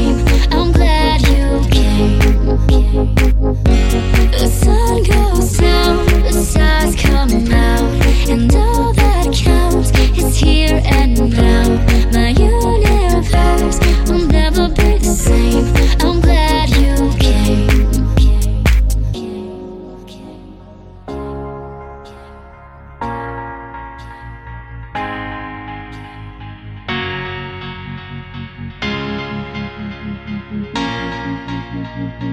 Be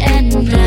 and now.